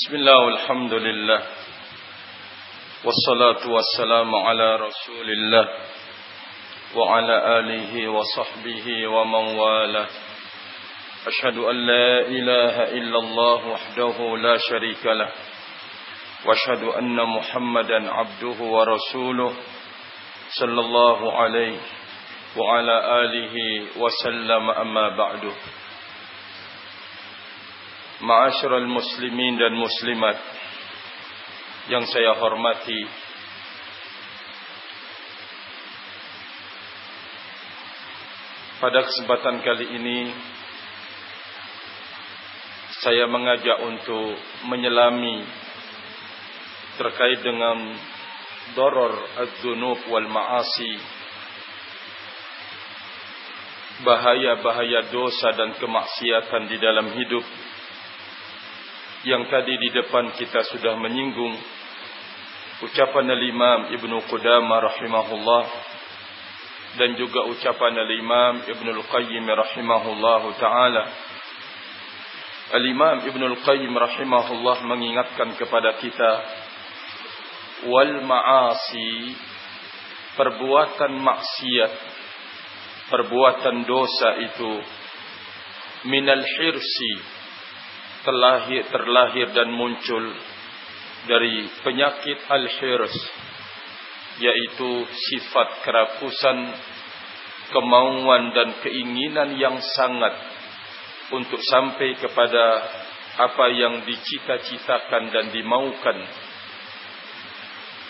بسم الله والحمد لله والصلاة والسلام على رسول الله وعلى آله وصحبه ومن والاه. أشهد أن لا إله إلا الله وحده لا شريك له. وأشهد أن محمدا عبده ورسوله صلى الله عليه وعلى آله وسلم أما بعد. Ma'asyiral muslimin dan muslimat yang saya hormati. Pada kesempatan kali ini saya mengajak untuk menyelami terkait dengan doror az-dzunub wal ma'asi bahaya-bahaya dosa dan kemaksiatan di dalam hidup yang tadi di depan kita sudah menyinggung ucapan al-Imam Ibnu Qudamah rahimahullah dan juga ucapan al-Imam Ibnu Al-Qayyim rahimahullah taala. Al-Imam Ibnu Al-Qayyim rahimahullah mengingatkan kepada kita wal ma'asi perbuatan maksiat perbuatan dosa itu minal hirsi terlahir, terlahir dan muncul dari penyakit al-hirs yaitu sifat kerakusan kemauan dan keinginan yang sangat untuk sampai kepada apa yang dicita-citakan dan dimaukan.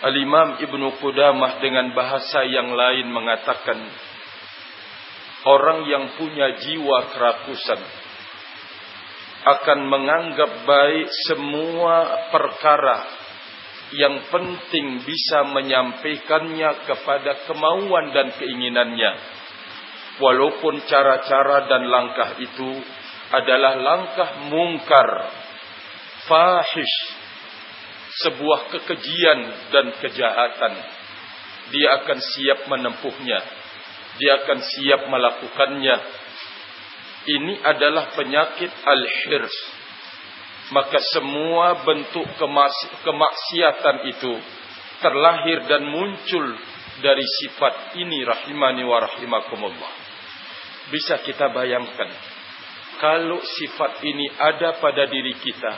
Al-Imam Ibnu Qudamah dengan bahasa yang lain mengatakan orang yang punya jiwa kerakusan akan menganggap baik semua perkara yang penting bisa menyampaikannya kepada kemauan dan keinginannya. Walaupun cara-cara dan langkah itu adalah langkah mungkar, fahish, sebuah kekejian dan kejahatan. Dia akan siap menempuhnya. Dia akan siap melakukannya ini adalah penyakit al-hirs. Maka semua bentuk kemaksiatan itu terlahir dan muncul dari sifat ini rahimani wa rahimakumullah. Bisa kita bayangkan kalau sifat ini ada pada diri kita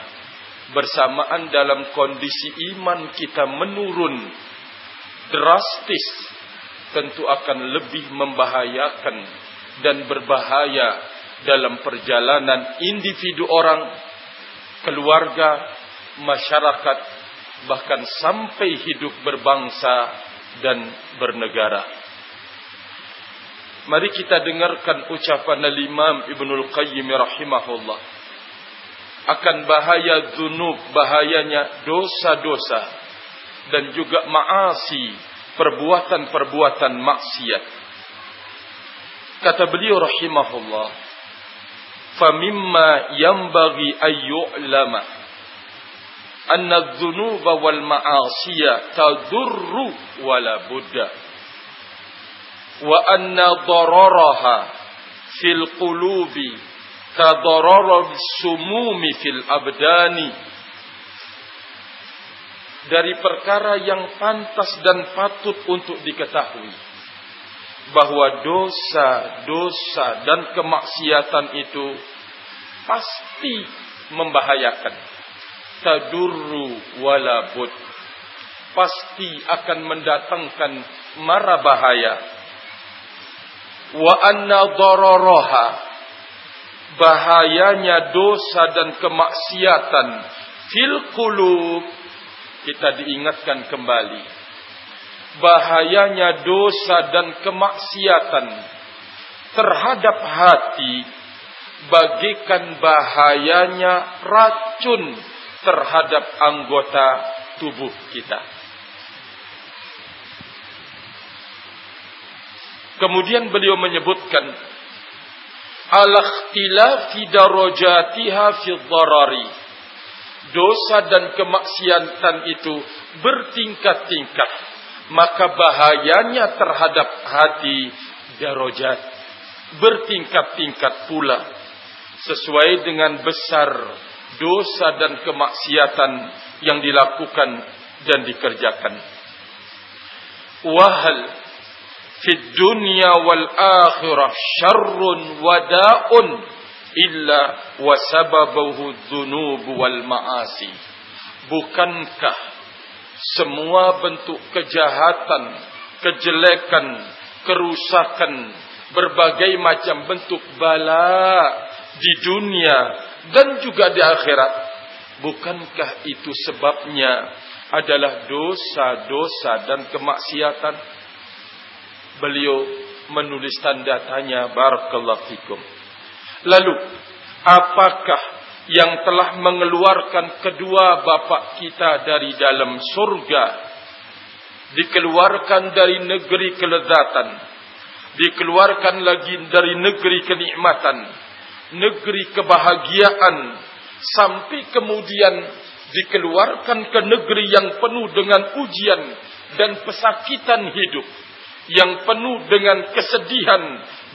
bersamaan dalam kondisi iman kita menurun drastis tentu akan lebih membahayakan dan berbahaya dalam perjalanan individu orang, keluarga, masyarakat, bahkan sampai hidup berbangsa dan bernegara. Mari kita dengarkan ucapan Al-Imam Ibnul Qayyim rahimahullah akan bahaya zunub, bahayanya dosa-dosa dan juga maasi, perbuatan-perbuatan maksiat. Kata beliau rahimahullah, فمما ينبغي أن يعلم أن الذنوب ma'asiya تضر ولا بد وأن ضررها في القلوب كضرر kadarara في fil dari perkara yang pantas dan patut untuk diketahui bahwa dosa-dosa dan kemaksiatan itu pasti membahayakan. Tadurru walabud. Pasti akan mendatangkan mara bahaya. Wa anna dararaha. Bahayanya dosa dan kemaksiatan fil kita diingatkan kembali bahayanya dosa dan kemaksiatan terhadap hati bagikan bahayanya racun terhadap anggota tubuh kita. Kemudian beliau menyebutkan al-ikhtilafi darajatiha fi dharari. Dosa dan kemaksiatan itu bertingkat-tingkat maka bahayanya terhadap hati darajat bertingkat-tingkat pula sesuai dengan besar dosa dan kemaksiatan yang dilakukan dan dikerjakan. Wahal fid dunya wal akhirah syarrun wada'un illa wa sababuhu dzunub wal ma'asi. Bukankah semua bentuk kejahatan, kejelekan, kerusakan, berbagai macam bentuk bala di dunia dan juga di akhirat. Bukankah itu sebabnya adalah dosa-dosa dan kemaksiatan? Beliau menulis tanda tanya barakallahu fikum. Lalu, apakah yang telah mengeluarkan kedua bapak kita dari dalam surga dikeluarkan dari negeri kelezatan dikeluarkan lagi dari negeri kenikmatan negeri kebahagiaan sampai kemudian dikeluarkan ke negeri yang penuh dengan ujian dan pesakitan hidup yang penuh dengan kesedihan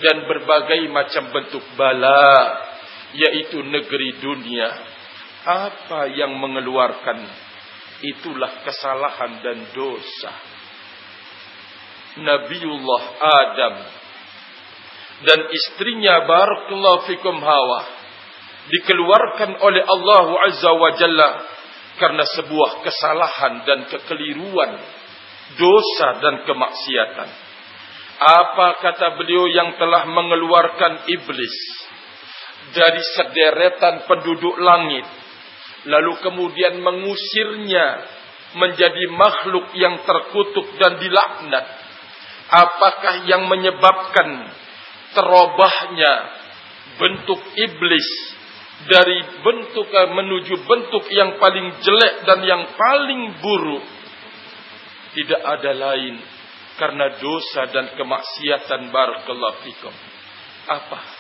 dan berbagai macam bentuk bala yaitu negeri dunia apa yang mengeluarkan itulah kesalahan dan dosa Nabiullah Adam dan istrinya barakallahu fikum Hawa dikeluarkan oleh Allah Azza wa Jalla karena sebuah kesalahan dan kekeliruan, dosa dan kemaksiatan. Apa kata beliau yang telah mengeluarkan iblis dari sederetan penduduk langit, lalu kemudian mengusirnya menjadi makhluk yang terkutuk dan dilaknat? Apakah yang menyebabkan terobahnya bentuk iblis dari bentuk menuju bentuk yang paling jelek dan yang paling buruk tidak ada lain karena dosa dan kemaksiatan barakallahu fikum apa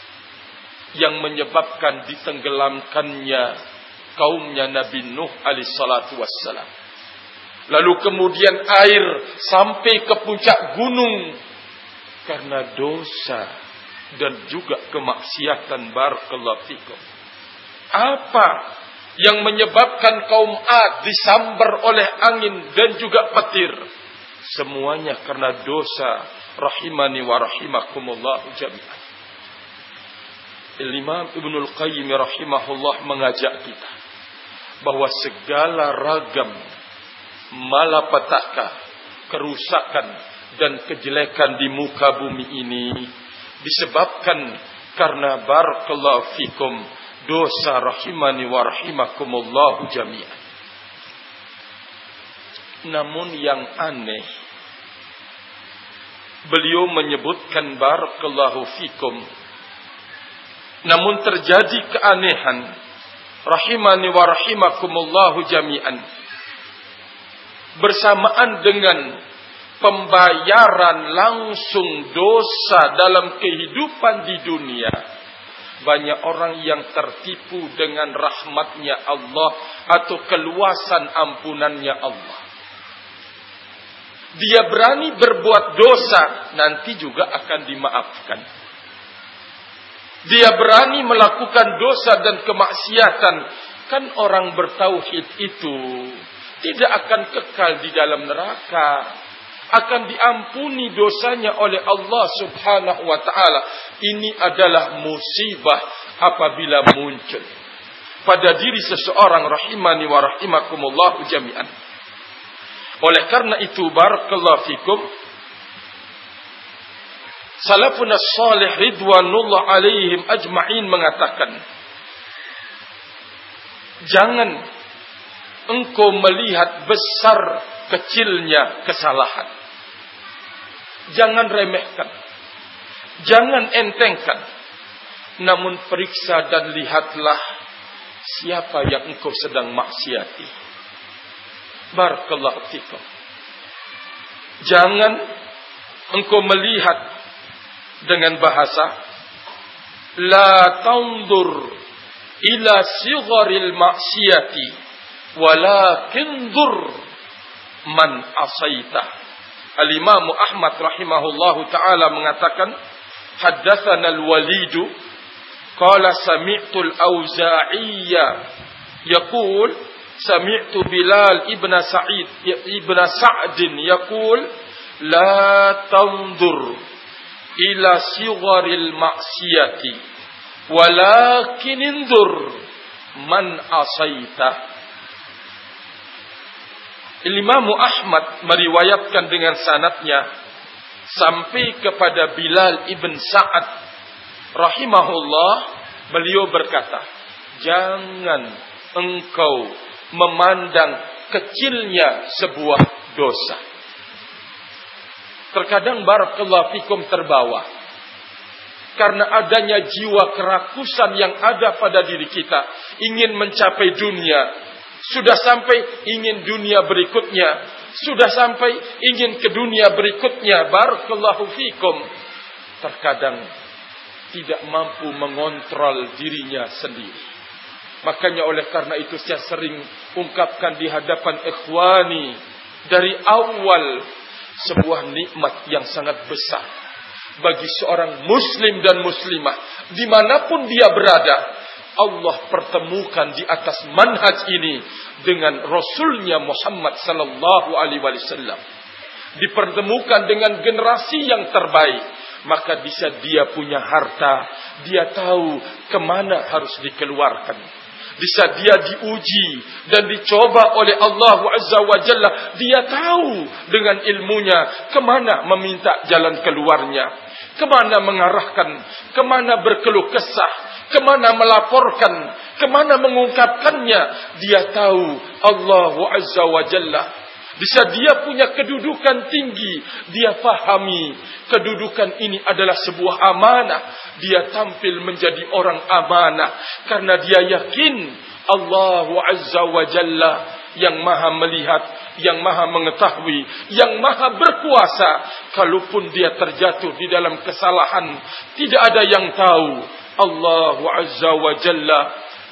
yang menyebabkan ditenggelamkannya kaumnya Nabi Nuh alaihi salatu wassalam lalu kemudian air sampai ke puncak gunung karena dosa dan juga kemaksiatan barakallahu fikum. Apa yang menyebabkan kaum Ad disambar oleh angin dan juga petir? Semuanya karena dosa rahimani wa rahimakumullah jami'an. Imam Ibnul Qayyim rahimahullah mengajak kita bahwa segala ragam malapetaka, kerusakan dan kejelekan di muka bumi ini disebabkan karena barakallahu fikum dosa rahimani wa rahimakumullahu jami'an. Namun yang aneh beliau menyebutkan barakallahu fikum namun terjadi keanehan rahimani wa rahimakumullahu jami'an bersamaan dengan pembayaran langsung dosa dalam kehidupan di dunia. Banyak orang yang tertipu dengan rahmatnya Allah atau keluasan ampunannya Allah. Dia berani berbuat dosa, nanti juga akan dimaafkan. Dia berani melakukan dosa dan kemaksiatan. Kan orang bertauhid itu tidak akan kekal di dalam neraka akan diampuni dosanya oleh Allah Subhanahu wa taala. Ini adalah musibah apabila muncul pada diri seseorang rahimani wa rahimakumullah jami'an. Oleh karena itu barakallahu fikum Salafun salih ridwanullah alaihim ajma'in mengatakan Jangan engkau melihat besar kecilnya kesalahan. Jangan remehkan. Jangan entengkan. Namun periksa dan lihatlah siapa yang engkau sedang maksiati. Barakallahu fikum. Jangan engkau melihat dengan bahasa la tandur ila sigharil maksiati walakin dur man asaita. Al-Imam Ahmad rahimahullahu taala mengatakan haddatsana al-Walid qala sami'tu al-Auza'iyyah yaqul sami'tu Bilal ibn Sa'id ibn Sa'd yaqul la tandur ila sigharil ma'siyati. Walakin indur man asaita. Imam Ahmad meriwayatkan dengan sanatnya sampai kepada Bilal ibn Sa'ad rahimahullah beliau berkata jangan engkau memandang kecilnya sebuah dosa terkadang barakallahu fikum terbawa. Karena adanya jiwa kerakusan yang ada pada diri kita ingin mencapai dunia. Sudah sampai ingin dunia berikutnya. Sudah sampai ingin ke dunia berikutnya. Barakallahu fikum. Terkadang tidak mampu mengontrol dirinya sendiri. Makanya oleh karena itu saya sering ungkapkan di hadapan ikhwani dari awal sebuah nikmat yang sangat besar bagi seorang muslim dan muslimah di mana pun dia berada Allah pertemukan di atas manhaj ini dengan Rasulnya Muhammad sallallahu alaihi wasallam. Dipertemukan dengan generasi yang terbaik, maka bisa dia punya harta, dia tahu ke mana harus dikeluarkan. Bisa dia diuji dan dicoba oleh Allah Azza wa Jalla. Dia tahu dengan ilmunya kemana meminta jalan keluarnya. Kemana mengarahkan, kemana berkeluh kesah, kemana melaporkan, kemana mengungkapkannya. Dia tahu Allah Azza wa Jalla. Bisa dia punya kedudukan tinggi. Dia fahami kedudukan ini adalah sebuah amanah. Dia tampil menjadi orang amanah. Karena dia yakin Allah Azza wa Jalla yang maha melihat, yang maha mengetahui, yang maha berkuasa. Kalaupun dia terjatuh di dalam kesalahan, tidak ada yang tahu. Allah Azza wa Jalla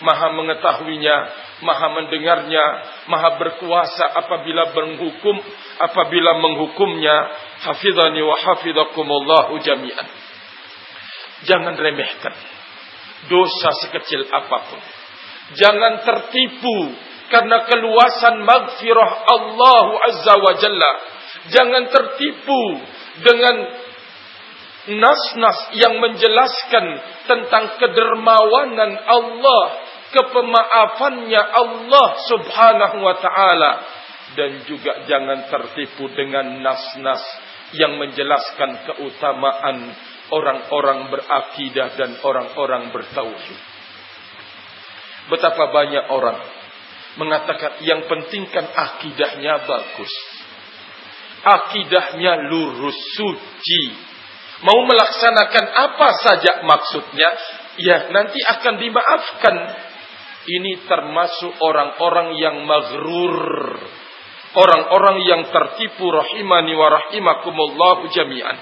maha mengetahuinya, maha mendengarnya, maha berkuasa apabila menghukum, apabila menghukumnya. Hafidhani wa hafidhakumullahu jami'an. Jangan remehkan dosa sekecil apa pun. Jangan tertipu karena keluasan maghfirah Allah Azza wa Jalla. Jangan tertipu dengan nas-nas yang menjelaskan tentang kedermawanan Allah, kepemaafannya Allah Subhanahu wa taala dan juga jangan tertipu dengan nas-nas yang menjelaskan keutamaan orang-orang berakidah dan orang-orang bertauhid. Betapa banyak orang mengatakan yang penting kan akidahnya bagus. Akidahnya lurus suci. Mau melaksanakan apa saja maksudnya, ya nanti akan dimaafkan. Ini termasuk orang-orang yang maghrur. Orang-orang yang tertipu rahimani wa rahimakumullahu jami'an.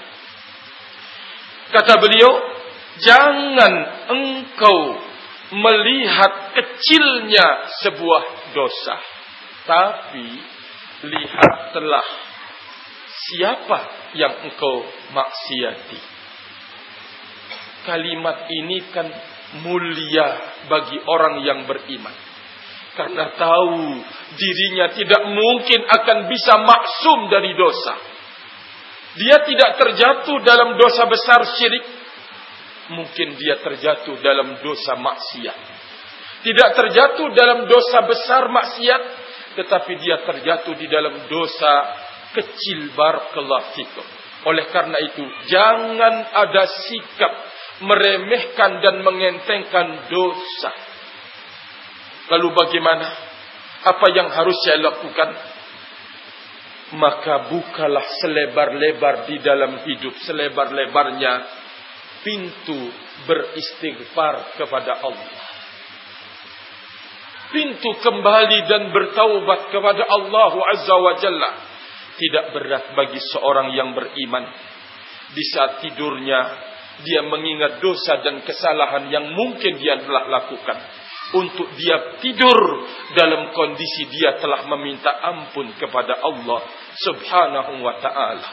Kata beliau, jangan engkau melihat kecilnya sebuah dosa. Tapi lihatlah siapa yang engkau maksiati. Kalimat ini kan mulia bagi orang yang beriman. Karena tahu dirinya tidak mungkin akan bisa maksum dari dosa. Dia tidak terjatuh dalam dosa besar syirik. Mungkin dia terjatuh dalam dosa maksiat. Tidak terjatuh dalam dosa besar maksiat. Tetapi dia terjatuh di dalam dosa kecil fikum. Oleh karena itu, jangan ada sikap meremehkan dan mengentengkan dosa. Lalu bagaimana? Apa yang harus saya lakukan? Maka bukalah selebar-lebar di dalam hidup, selebar-lebarnya pintu beristighfar kepada Allah. Pintu kembali dan bertaubat kepada Allah Azza wa Jalla. Tidak berat bagi seorang yang beriman. Di saat tidurnya, dia mengingat dosa dan kesalahan yang mungkin dia telah lakukan. Untuk dia tidur dalam kondisi dia telah meminta ampun kepada Allah subhanahu wa ta'ala.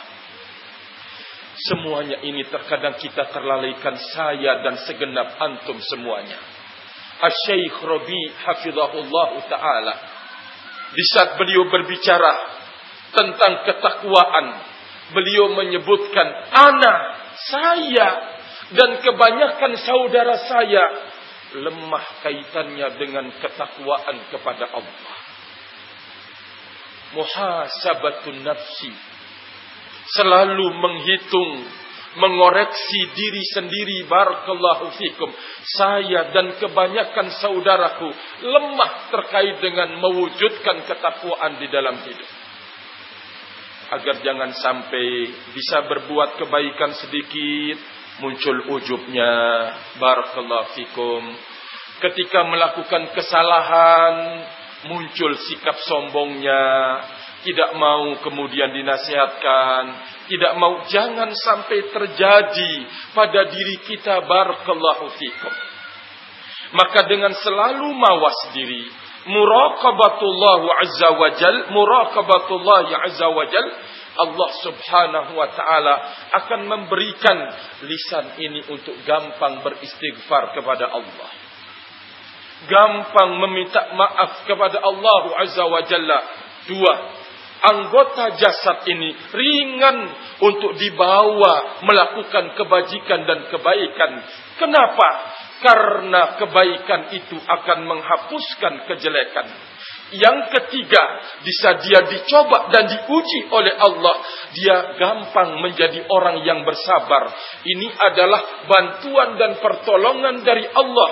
Semuanya ini terkadang kita terlalaikan saya dan segenap antum semuanya. Asy-Syaikh Rabi hafizahullah taala di saat beliau berbicara tentang ketakwaan beliau menyebutkan ana saya dan kebanyakan saudara saya lemah kaitannya dengan ketakwaan kepada Allah. Muhasabatun nafsi. Selalu menghitung mengoreksi diri sendiri barakallahu fikum. Saya dan kebanyakan saudaraku lemah terkait dengan mewujudkan ketakwaan di dalam hidup agar jangan sampai bisa berbuat kebaikan sedikit muncul ujubnya. Barakallahu fikum. Ketika melakukan kesalahan muncul sikap sombongnya. Tidak mau kemudian dinasihatkan, tidak mau jangan sampai terjadi pada diri kita. Barakallahu fikum. Maka dengan selalu mawas diri, muraqabatullah azza wajal, muraqabatullah azza wajal, Allah subhanahu wa ta'ala akan memberikan lisan ini untuk gampang beristighfar kepada Allah. Gampang meminta maaf kepada Allah azza wa jalla. Dua, anggota jasad ini ringan untuk dibawa melakukan kebajikan dan kebaikan. Kenapa? Karena kebaikan itu akan menghapuskan kejelekan. Yang ketiga, bisa dia dicoba dan diuji oleh Allah, dia gampang menjadi orang yang bersabar. Ini adalah bantuan dan pertolongan dari Allah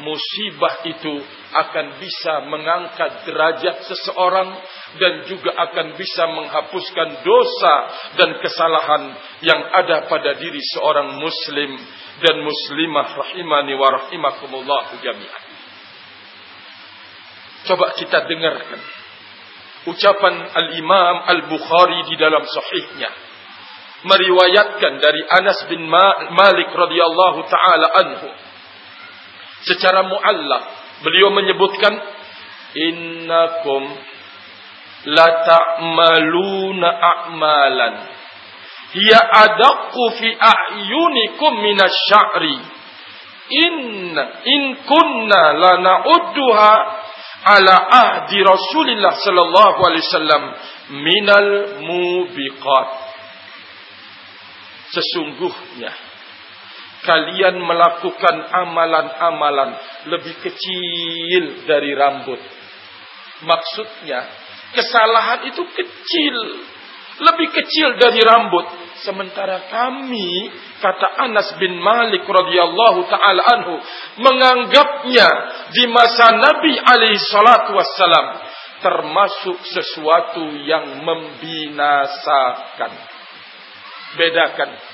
musibah itu akan bisa mengangkat derajat seseorang dan juga akan bisa menghapuskan dosa dan kesalahan yang ada pada diri seorang muslim dan muslimah rahimani wa rahimakumullah jami'an. Coba kita dengarkan ucapan Al-Imam Al-Bukhari di dalam sahihnya meriwayatkan dari Anas bin Malik radhiyallahu taala anhu secara muallak beliau menyebutkan innakum la ta'maluna a'malan. Hiya adaqqu fi a'yunikum minasy-sya'ri. In in kunna la na'udduha ala ahdi Rasulillah sallallahu alaihi wasallam minal mubiqat. Sesungguhnya kalian melakukan amalan-amalan lebih kecil dari rambut. Maksudnya, kesalahan itu kecil, lebih kecil dari rambut. Sementara kami, kata Anas bin Malik radhiyallahu taala anhu, menganggapnya di masa Nabi alaihi salatu wassalam termasuk sesuatu yang membinasakan. Bedakan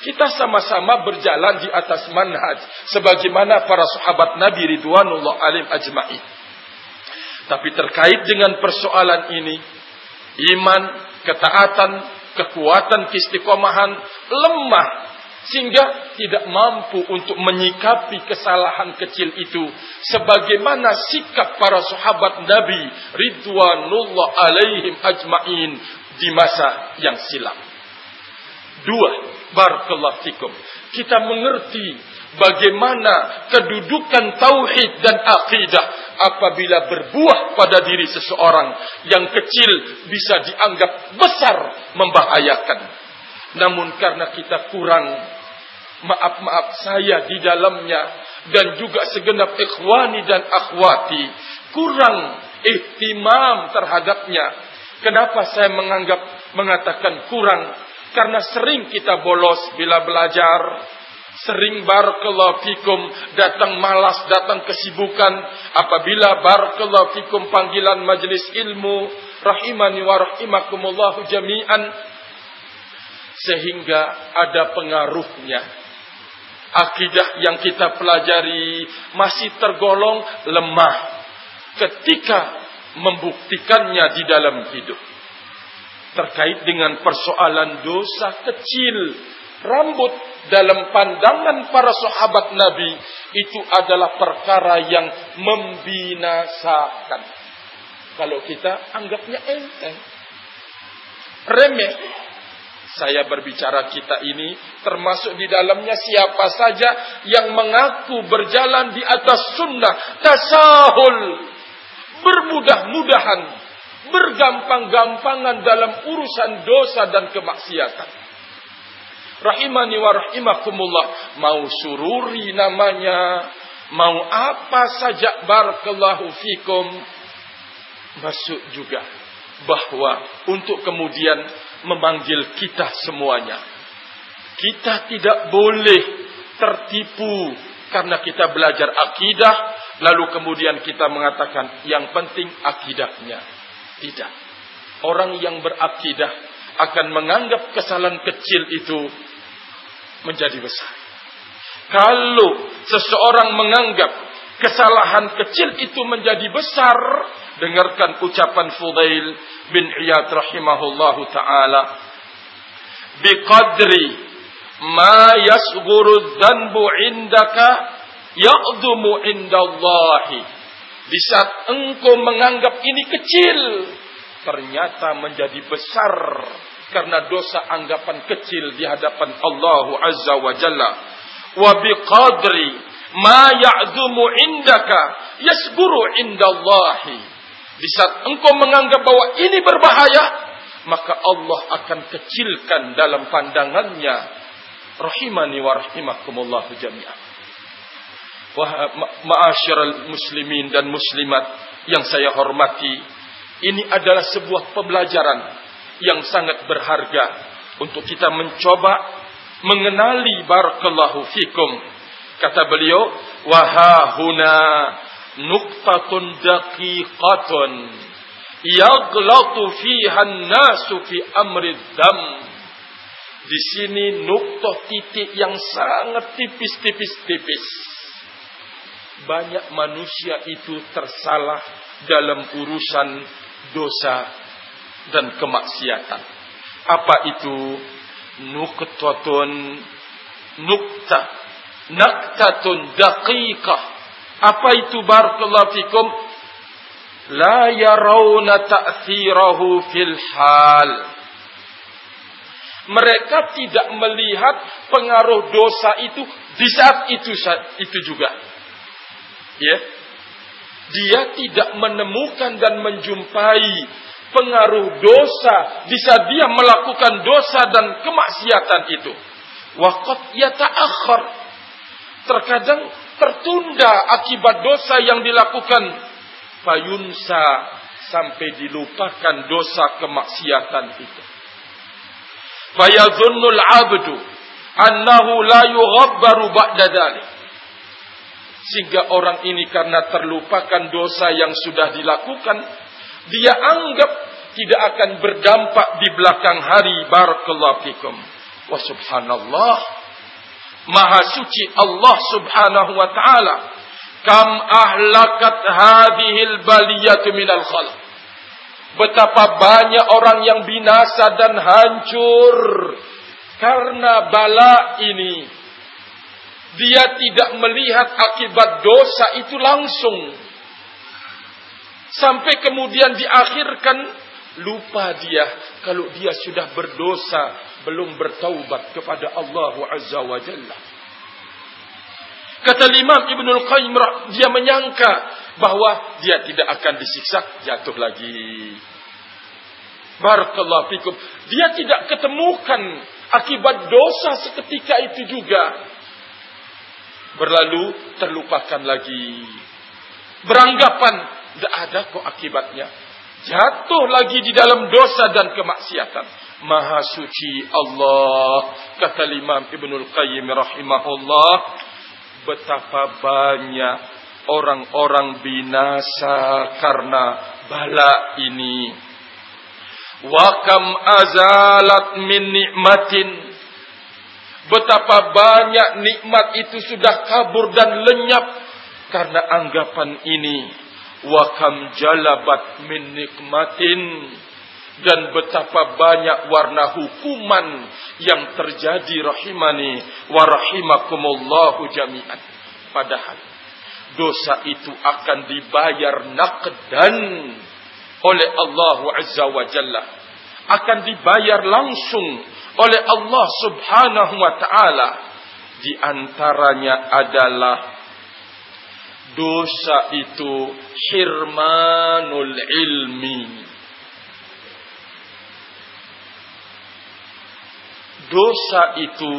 kita sama-sama berjalan di atas manhaj sebagaimana para sahabat Nabi Ridwanullah alim ajma'in. Tapi terkait dengan persoalan ini, iman, ketaatan, kekuatan keistiqomahan lemah sehingga tidak mampu untuk menyikapi kesalahan kecil itu sebagaimana sikap para sahabat Nabi Ridwanullah alaihim ajma'in di masa yang silam. Dua, barakallahu fikum. Kita mengerti bagaimana kedudukan tauhid dan akidah apabila berbuah pada diri seseorang yang kecil bisa dianggap besar membahayakan. Namun karena kita kurang maaf-maaf saya di dalamnya dan juga segenap ikhwani dan akhwati kurang ihtimam terhadapnya. Kenapa saya menganggap mengatakan kurang karena sering kita bolos bila belajar, sering barakallahu fikum datang malas, datang kesibukan. Apabila barakallahu fikum panggilan majelis ilmu rahimani wa rahimakumullah jami'an. Sehingga ada pengaruhnya. Akidah yang kita pelajari masih tergolong lemah ketika membuktikannya di dalam hidup terkait dengan persoalan dosa kecil. Rambut dalam pandangan para sahabat Nabi itu adalah perkara yang membinasakan. Kalau kita anggapnya enteng, remeh, Saya berbicara kita ini termasuk di dalamnya siapa saja yang mengaku berjalan di atas sunnah tasahul bermudah-mudahan bergampang-gampangan dalam urusan dosa dan kemaksiatan. Rahimani wa rahimakumullah mau sururi namanya, mau apa saja barakallahu fikum masuk juga bahwa untuk kemudian memanggil kita semuanya. Kita tidak boleh tertipu karena kita belajar akidah lalu kemudian kita mengatakan yang penting akidahnya. Tidak. Orang yang berakidah akan menganggap kesalahan kecil itu menjadi besar. Kalau seseorang menganggap kesalahan kecil itu menjadi besar, dengarkan ucapan Fudail bin Iyad rahimahullahu taala biqadri ma yasghuru dhanbu indaka ya'dumu indallahi di saat engkau menganggap ini kecil ternyata menjadi besar karena dosa anggapan kecil di hadapan Allah Azza wa Jalla wa biqadri ma ya'dumu indaka yasguru indallahi di saat engkau menganggap bahwa ini berbahaya, maka Allah akan kecilkan dalam pandangannya. Rahimani wa rahimakumullah jami'an. Ma'asyiral muslimin dan muslimat yang saya hormati, ini adalah sebuah pembelajaran yang sangat berharga untuk kita mencoba mengenali barakallahu fikum. Kata beliau, wahahuna nuktatun daqiqatun yaglatu fiha nasu fi amri dam di sini nuktoh titik yang sangat tipis-tipis-tipis. Banyak manusia itu tersalah dalam urusan dosa dan kemaksiatan. Apa itu? Nuktatun nukta naktatun daqiqah apa itu barakallahu fikum? La yarawna ta'thirahu fil hal. Mereka tidak melihat pengaruh dosa itu di saat itu itu juga. Ya. Dia tidak menemukan dan menjumpai pengaruh dosa di saat dia melakukan dosa dan kemaksiatan itu. Waqat yata'akhir. Terkadang tertunda akibat dosa yang dilakukan. Fayunsa sampai dilupakan dosa kemaksiatan itu. Fayadhunnul abdu annahu la yughabbaru ba'da dhalik. Sehingga orang ini karena terlupakan dosa yang sudah dilakukan, dia anggap tidak akan berdampak di belakang hari barakallahu fikum. Wa subhanallah, Maha suci Allah Subhanahu wa taala. Kam ahlakat hadhil baliyatu minal khalq. Betapa banyak orang yang binasa dan hancur karena bala ini. Dia tidak melihat akibat dosa itu langsung. Sampai kemudian diakhirkan lupa dia kalau dia sudah berdosa belum bertaubat kepada Allah Azza wa Jalla. Kata Imam Ibnul Qayyim dia menyangka bahwa dia tidak akan disiksa, jatuh lagi. Barakallahu fikum. Dia tidak ketemukan akibat dosa seketika itu juga. Berlalu terlupakan lagi. Beranggapan tidak ada kok akibatnya. Jatuh lagi di dalam dosa dan kemaksiatan. Maha suci Allah. Kata Imam Ibnul Qayyim rahimahullah. Betapa banyak orang-orang binasa karena bala ini. Wa kam azalat min nikmatin. Betapa banyak nikmat itu sudah kabur dan lenyap karena anggapan ini. Wa kam jalabat min nikmatin dan betapa banyak warna hukuman yang terjadi rahimani wa rahimakumullahu jami'an. Padahal dosa itu akan dibayar naqdan oleh Allah Azza wa Jalla. Akan dibayar langsung oleh Allah Subhanahu wa taala di antaranya adalah dosa itu hirmanul ilmi dosa itu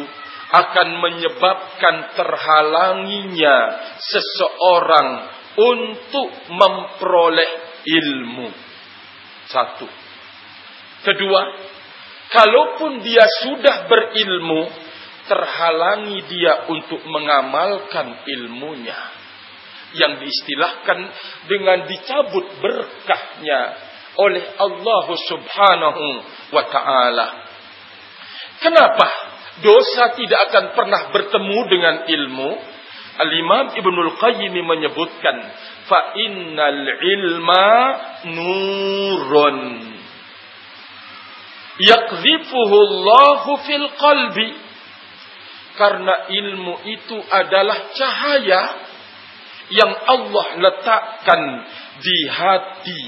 akan menyebabkan terhalanginya seseorang untuk memperoleh ilmu. Satu. Kedua, kalaupun dia sudah berilmu, terhalangi dia untuk mengamalkan ilmunya. Yang diistilahkan dengan dicabut berkahnya oleh Allah subhanahu wa ta'ala. Kenapa dosa tidak akan pernah bertemu dengan ilmu? Al-Imam Ibnul Qayyim menyebutkan, fa innal ilma nurun yakzifuhu Allahu fil qalbi. Karena ilmu itu adalah cahaya yang Allah letakkan di hati.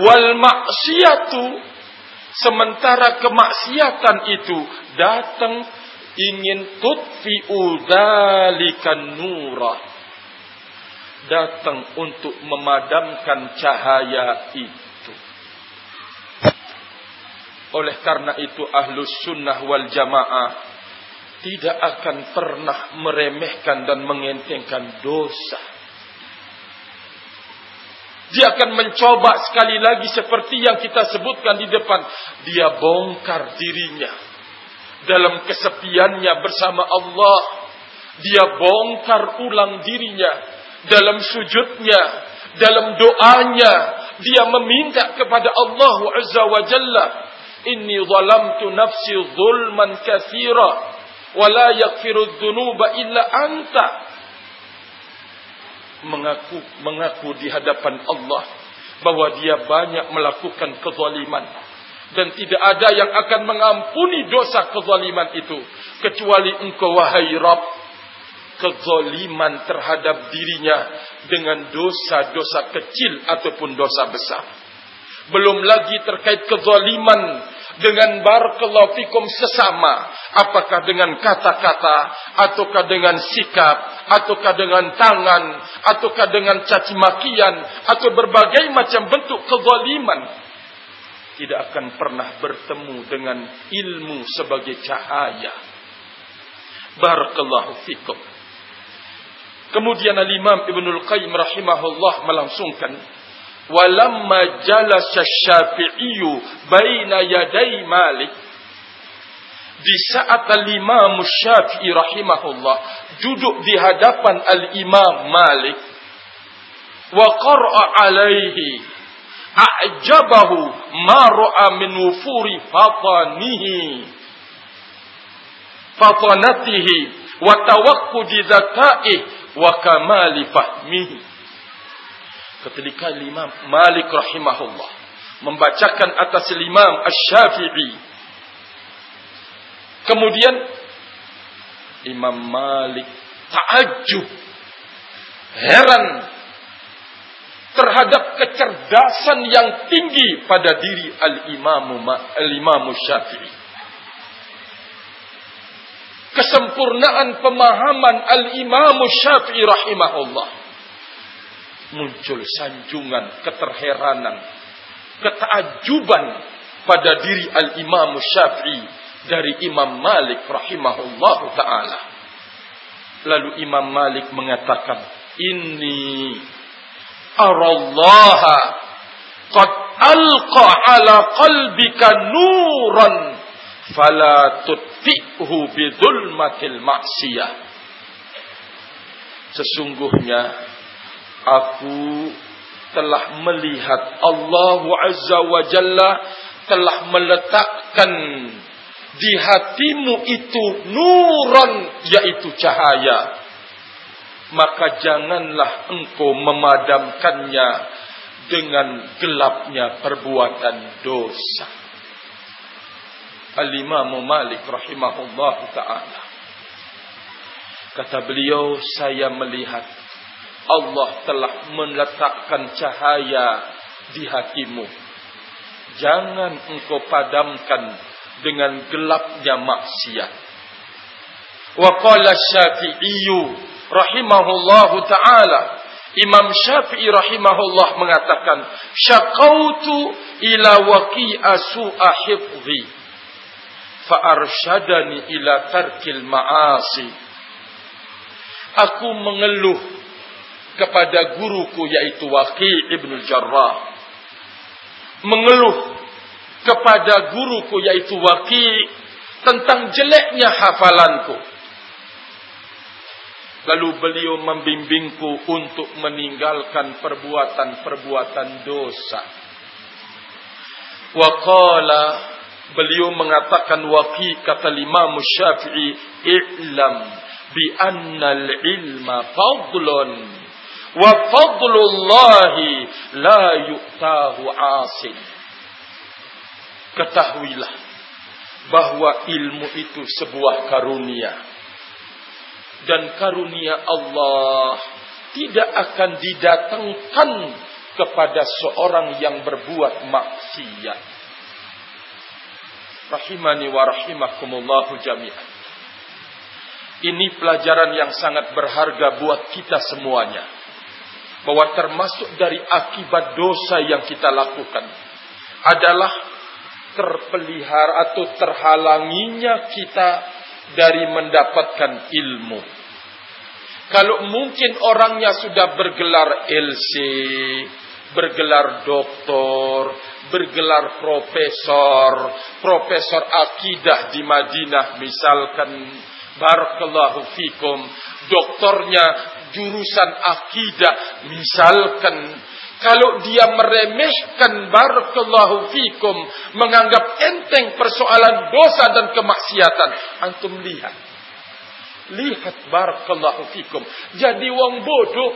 Wal maksiatu sementara kemaksiatan itu datang ingin tutfi udzalikan nura. Datang untuk memadamkan cahaya itu oleh karena itu ahlus sunnah wal jamaah tidak akan pernah meremehkan dan mengentengkan dosa. Dia akan mencoba sekali lagi seperti yang kita sebutkan di depan. Dia bongkar dirinya dalam kesepiannya bersama Allah. Dia bongkar ulang dirinya dalam sujudnya, dalam doanya. Dia meminta kepada Allah Azza wa Jalla. Inni zalamtu nafsi zulman kathira. Wa la yakfiru dhunuba illa anta. Mengaku, mengaku di hadapan Allah. Bahwa dia banyak melakukan kezaliman dan tidak ada yang akan mengampuni dosa kezaliman itu kecuali engkau wahai Rabb kezaliman terhadap dirinya dengan dosa-dosa kecil ataupun dosa besar belum lagi terkait kezaliman dengan barakallahu fikum sesama apakah dengan kata-kata ataukah dengan sikap ataukah dengan tangan ataukah dengan caci makian atau berbagai macam bentuk kezaliman tidak akan pernah bertemu dengan ilmu sebagai cahaya. Barakallahu fikum. Kemudian Al-Imam Ibnul Qayyim rahimahullah melangsungkan walamma jalasa Syafi'i baina yaday Malik di saat Al-Imam Syafi'i rahimahullah duduk di hadapan Al-Imam Malik wa qara'a alaihi a'jabahu ma ra'a min wufuri fatanihi fatanatihi wa tawaqqudi zakaihi wa kamali fahmihi ketika Imam Malik rahimahullah membacakan atas Imam Asy-Syafi'i kemudian Imam Malik takjub heran terhadap kecerdasan yang tinggi pada diri al-Imam al-Imam Syafi'i. Kesempurnaan pemahaman al-Imam Syafi'i rahimahullah. Muncul sanjungan, keterheranan, ketajuban pada diri al-Imam Syafi'i dari Imam Malik rahimahullah taala. Lalu Imam Malik mengatakan, "Ini arallaha qad alqa ala qalbika nuran fala tutfi'hu bidulmatil maksiyah sesungguhnya aku telah melihat Allah Azza wa Jalla telah meletakkan di hatimu itu nuran yaitu cahaya maka janganlah engkau memadamkannya dengan gelapnya perbuatan dosa. Al-Imam Malik rahimahullah taala kata beliau saya melihat Allah telah meletakkan cahaya di hatimu jangan engkau padamkan dengan gelapnya maksiat. Wa qala Syafi'i rahimahullahu taala Imam Syafi'i rahimahullah mengatakan, "Syaqautu ila waqi'a su'a hifdhi fa arsyadani ila tarkil ma'asi." Aku mengeluh kepada guruku yaitu Waqi' ibnu Jarrah. Mengeluh kepada guruku yaitu Waqi' tentang jeleknya hafalanku Lalu beliau membimbingku untuk meninggalkan perbuatan-perbuatan dosa. Waqala beliau mengatakan waqi kata Imam Syafi'i i'lam bi annal ilma fadlun wa fadlullahi la yu'tahu asin. Ketahuilah bahwa ilmu itu sebuah karunia dan karunia Allah tidak akan didatangkan kepada seorang yang berbuat maksiat. Rahimani wa rahimakumullahu jami'an. Ini pelajaran yang sangat berharga buat kita semuanya. Bahwa termasuk dari akibat dosa yang kita lakukan adalah terpelihara atau terhalanginya kita dari mendapatkan ilmu. Kalau mungkin orangnya sudah bergelar LC, bergelar doktor, bergelar profesor, profesor akidah di Madinah misalkan barakallahu fikum, doktornya jurusan akidah misalkan kalau dia meremehkan barakallahu fikum, menganggap enteng persoalan dosa dan kemaksiatan, antum lihat. Lihat barakallahu fikum. Jadi wong bodoh.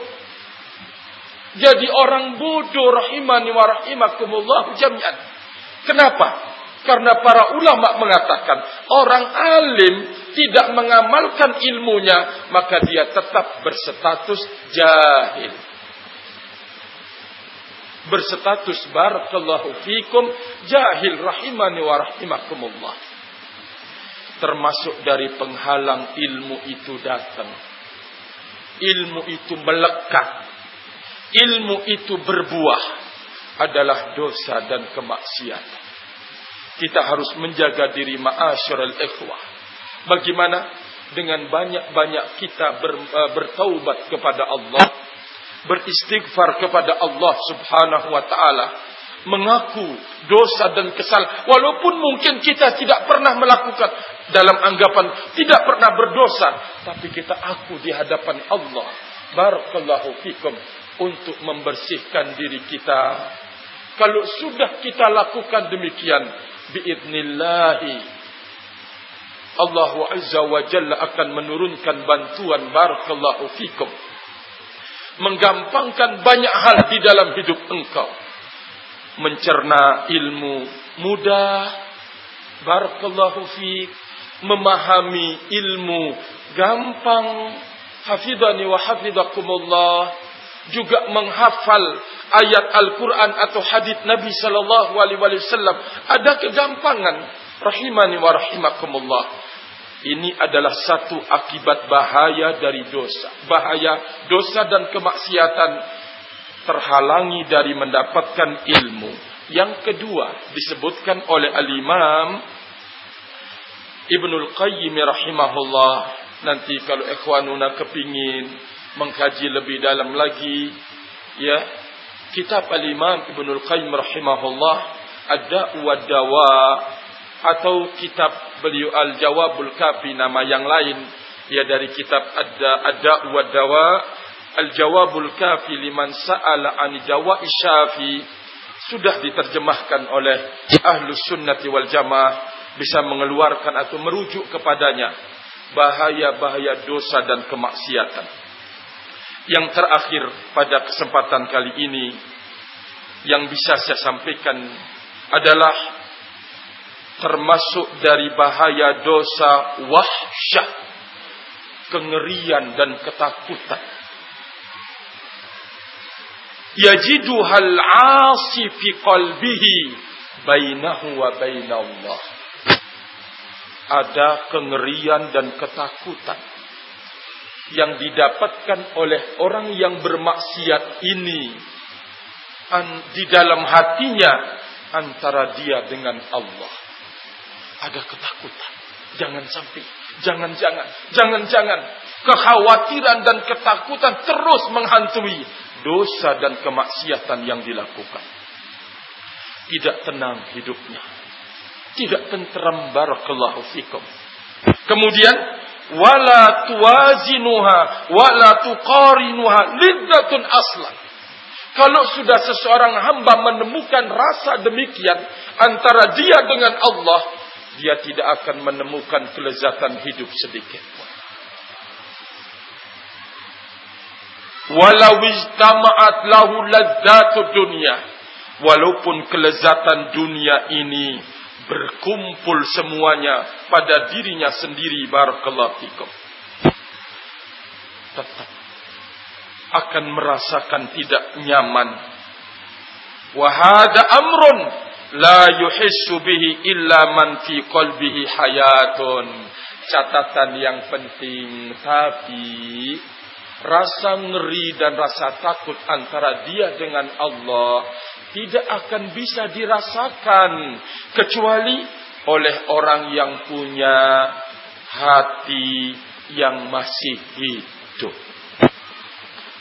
Jadi orang bodoh rahimani wa rahimakumullah jami'an. Kenapa? Karena para ulama mengatakan orang alim tidak mengamalkan ilmunya, maka dia tetap berstatus jahil berstatus barakallahu fikum jahil rahimani wa rahimakumullah. Termasuk dari penghalang ilmu itu datang. Ilmu itu melekat. Ilmu itu berbuah adalah dosa dan kemaksiatan. Kita harus menjaga diri ma'asyiral ikhwah. Bagaimana? Dengan banyak-banyak kita ber, uh, bertaubat kepada Allah beristighfar kepada Allah Subhanahu wa taala, mengaku dosa dan kesal walaupun mungkin kita tidak pernah melakukan dalam anggapan tidak pernah berdosa, tapi kita aku di hadapan Allah. Barakallahu fikum untuk membersihkan diri kita. Kalau sudah kita lakukan demikian, biidnillahi Allah Azza wa Jalla akan menurunkan bantuan barakallahu fikum. Menggampangkan banyak hal di dalam hidup engkau. Mencerna ilmu mudah, barakallahu fiik, memahami ilmu gampang, hafidhani wa hafizakumullah, juga menghafal ayat Al-Quran atau hadith Nabi Sallallahu Alaihi Wasallam ada kegampangan rahimani wa rahimakumullah ini adalah satu akibat bahaya dari dosa. Bahaya dosa dan kemaksiatan terhalangi dari mendapatkan ilmu. Yang kedua disebutkan oleh Al-Imam Ibnul Qayyim rahimahullah. Nanti kalau ikhwanuna kepingin mengkaji lebih dalam lagi. ya Kitab Al-Imam Ibnul Qayyim rahimahullah. Wa dawa atau kitab beliau Al-Jawabul Kafi nama yang lain ya dari kitab wa Dawa Al-Jawabul Kafi liman sa'ala an jawa isyafi sudah diterjemahkan oleh Ahlus Sunnati wal Jamaah bisa mengeluarkan atau merujuk kepadanya bahaya-bahaya dosa dan kemaksiatan. Yang terakhir pada kesempatan kali ini yang bisa saya sampaikan adalah termasuk dari bahaya dosa wahsyah, kengerian dan ketakutan. Yajiduhal asi fi qalbihi bainahu wa bainallah. ada kengerian dan ketakutan yang didapatkan oleh orang yang bermaksiat ini di dalam hatinya antara dia dengan Allah. Ada ketakutan. Jangan sampai, jangan-jangan, jangan-jangan kekhawatiran dan ketakutan terus menghantui dosa dan kemaksiatan yang dilakukan. Tidak tenang hidupnya. Tidak tenteram barakallahu fikum. Kemudian wala tuwazinuha wala tuqarinuha liddatun aslan. Kalau sudah seseorang hamba menemukan rasa demikian antara dia dengan Allah, dia tidak akan menemukan kelezatan hidup sedikit. Walau ijtama'at lahu ladzatu dunia. Walaupun kelezatan dunia ini berkumpul semuanya pada dirinya sendiri barakallahu fikum. Tetap akan merasakan tidak nyaman. Wahada amrun la yuhissu bihi illa man fi qalbihi hayatun. Catatan yang penting tapi rasa ngeri dan rasa takut antara dia dengan Allah tidak akan bisa dirasakan kecuali oleh orang yang punya hati yang masih hidup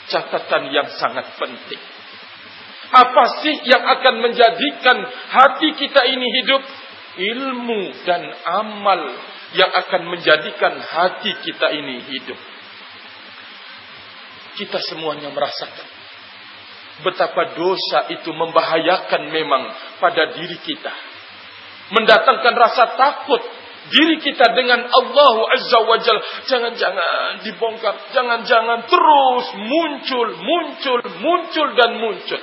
catatan yang sangat penting. Apa sih yang akan menjadikan hati kita ini hidup? Ilmu dan amal yang akan menjadikan hati kita ini hidup. Kita semuanya merasakan betapa dosa itu membahayakan memang pada diri kita. Mendatangkan rasa takut diri kita dengan Allah Azza wa Jal. Jangan-jangan dibongkar. Jangan-jangan terus muncul, muncul, muncul dan muncul.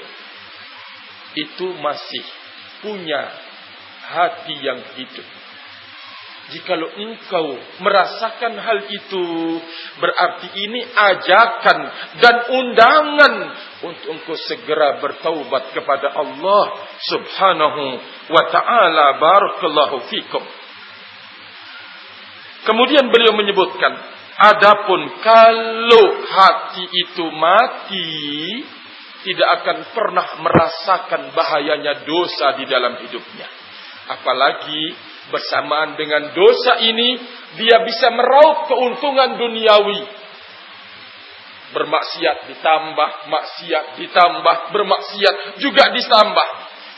Itu masih punya hati yang hidup. Jikalau engkau merasakan hal itu, berarti ini ajakan dan undangan untuk engkau segera bertaubat kepada Allah Subhanahu wa taala. Barakallahu fikum. Kemudian beliau menyebutkan, adapun kalau hati itu mati, tidak akan pernah merasakan bahayanya dosa di dalam hidupnya. Apalagi bersamaan dengan dosa ini, dia bisa meraup keuntungan duniawi. Bermaksiat ditambah, maksiat ditambah, bermaksiat juga ditambah.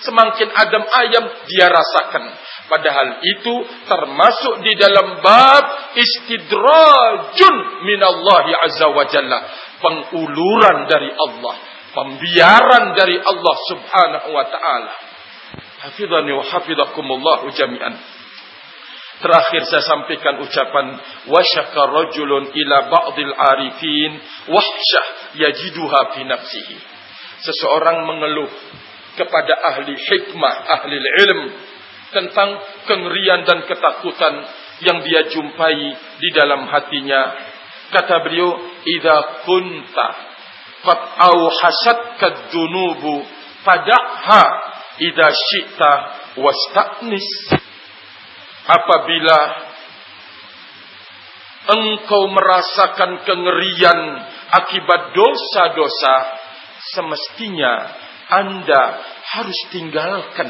Semakin adem ayam dia rasakan. Padahal itu termasuk di dalam bab istidrajun minallahi azza wa jalla. Penguluran dari Allah. Pembiaran dari Allah subhanahu wa ta'ala. Hafidhani wa hafidhakumullahu jami'an. Terakhir saya sampaikan ucapan wasyaka rajulun ila ba'dil arifin wahsyah yajiduha fi nafsihi. Seseorang mengeluh kepada ahli hikmah, ahli ilm tentang kengerian dan ketakutan yang dia jumpai di dalam hatinya. Kata beliau, "Idza kunta qad auhasatka dunubu fada'ha idza syi'ta wasta'nis." Apabila engkau merasakan kengerian akibat dosa-dosa, semestinya Anda harus tinggalkan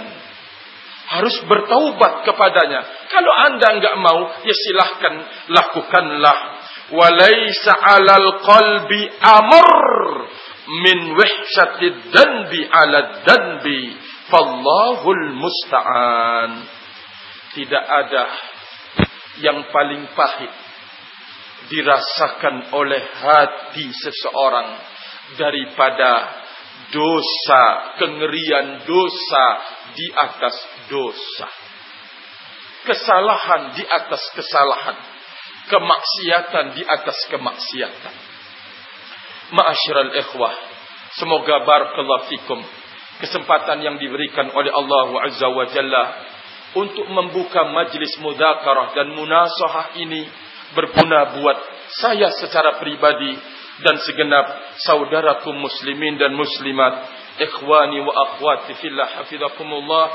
harus bertaubat kepadanya. Kalau anda enggak mau, ya silahkan lakukanlah. Walaysa alal qalbi amr min danbi ala danbi. Fallahul musta'an. Tidak ada yang paling pahit dirasakan oleh hati seseorang daripada dosa, kengerian dosa di atas dosa. Kesalahan di atas kesalahan. Kemaksiatan di atas kemaksiatan. Ma'asyiral ikhwah. Semoga barakallahu fikum. Kesempatan yang diberikan oleh Allah Azza wa Jalla. Untuk membuka majlis mudakarah dan munasahah ini. Berguna buat saya secara pribadi. Dan segenap saudaraku muslimin dan muslimat. Ikhwani wa akhwati fillah hafizakumullah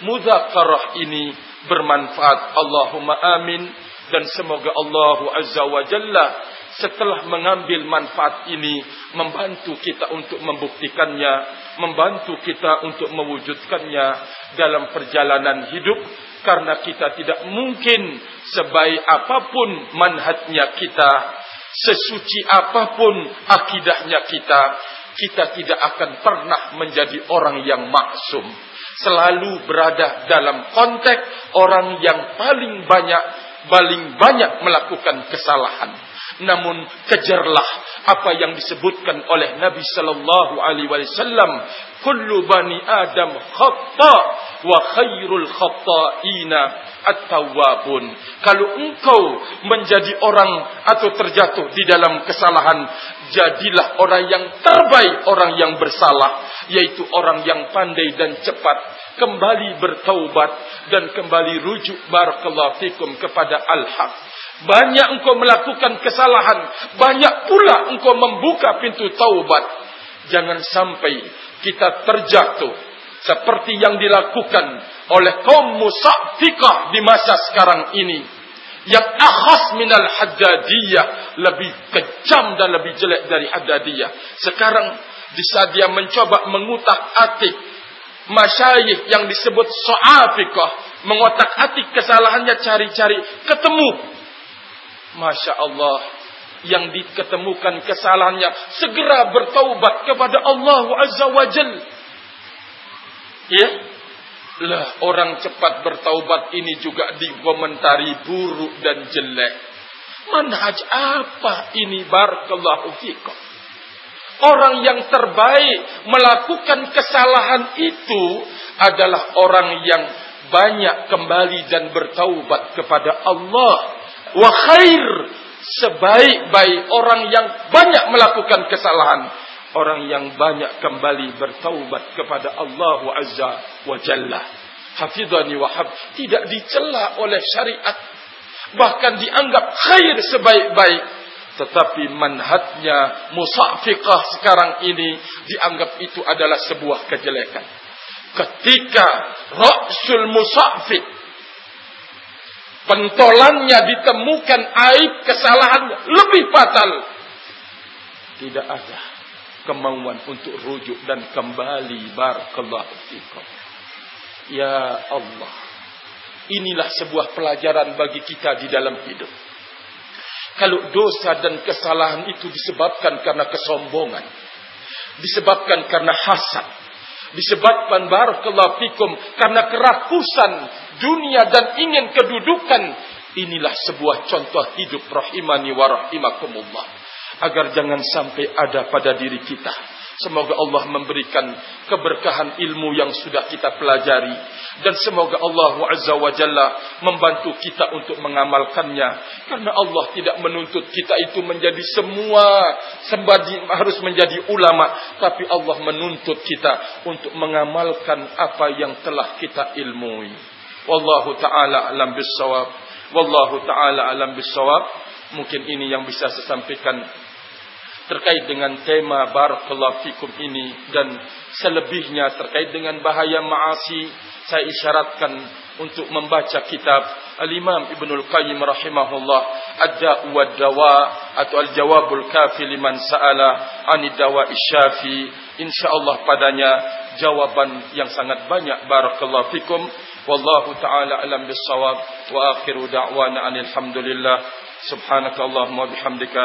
mudzakarah ini bermanfaat. Allahumma amin dan semoga Allah Azza wa Jalla setelah mengambil manfaat ini membantu kita untuk membuktikannya, membantu kita untuk mewujudkannya dalam perjalanan hidup karena kita tidak mungkin sebaik apa pun manhatnya kita, sesuci apa pun akidahnya kita, kita tidak akan pernah menjadi orang yang maksum. Selalu berada dalam konteks orang yang paling banyak paling banyak melakukan kesalahan. Namun kejarlah apa yang disebutkan oleh Nabi sallallahu alaihi wasallam, kullu bani Adam khata wa khairul khata'ina at-tawwabun. Kalau engkau menjadi orang atau terjatuh di dalam kesalahan, jadilah orang yang terbaik orang yang bersalah, yaitu orang yang pandai dan cepat kembali bertaubat dan kembali rujuk barakallahu fikum kepada al-haq. Banyak engkau melakukan kesalahan. Banyak pula engkau membuka pintu taubat. Jangan sampai kita terjatuh. Seperti yang dilakukan oleh kaum musafikah di masa sekarang ini. Yang akhas minal haddadiyah. Lebih kejam dan lebih jelek dari haddadiyah. Sekarang di saat dia mencoba mengutak atik masyayikh yang disebut so'afikah mengotak atik kesalahannya cari-cari ketemu Masya Allah yang diketemukan kesalahannya segera bertaubat kepada Allah Azza wa Jal. Ya, lah orang cepat bertaubat ini juga dikomentari buruk dan jelek. Manhaj apa ini barakallahu fikum? Orang yang terbaik melakukan kesalahan itu adalah orang yang banyak kembali dan bertaubat kepada Allah wa khair. Sebaik-baik orang yang banyak melakukan kesalahan. Orang yang banyak kembali bertaubat kepada Allah Azza wa Jalla. Hafidhani wa hab. Tidak dicela oleh syariat. Bahkan dianggap khair sebaik-baik. Tetapi manhatnya musafiqah sekarang ini dianggap itu adalah sebuah kejelekan. Ketika Rasul Musafiq pentolannya ditemukan aib kesalahan lebih fatal. Tidak ada kemauan untuk rujuk dan kembali barakallahu fikum. Ya Allah. Inilah sebuah pelajaran bagi kita di dalam hidup. Kalau dosa dan kesalahan itu disebabkan karena kesombongan, disebabkan karena hasad, disebabkan barakallahu fikum karena kerakusan dunia dan ingin kedudukan. Inilah sebuah contoh hidup rahimani wa rahimakumullah. Agar jangan sampai ada pada diri kita Semoga Allah memberikan keberkahan ilmu yang sudah kita pelajari. Dan semoga Allah Azza wa Jalla membantu kita untuk mengamalkannya. Karena Allah tidak menuntut kita itu menjadi semua sembadi harus menjadi ulama. Tapi Allah menuntut kita untuk mengamalkan apa yang telah kita ilmui. Wallahu ta'ala alam bisawab. Wallahu ta'ala alam bisawab. Mungkin ini yang bisa saya sampaikan terkait dengan tema barakallahu fikum ini dan selebihnya terkait dengan bahaya maasi saya isyaratkan untuk membaca kitab Al-Imam Ibnul Qayyim rahimahullah Ad-Da'u wad-Dawa atau Al-Jawabul Kafi liman sa'ala 'ani dawa isyafi. Insyaallah padanya jawaban yang sangat banyak barakallahu fikum. Wallahu taala alam bis-shawab wa akhiru da'wana alhamdulillah subhanakallahumma bihamdika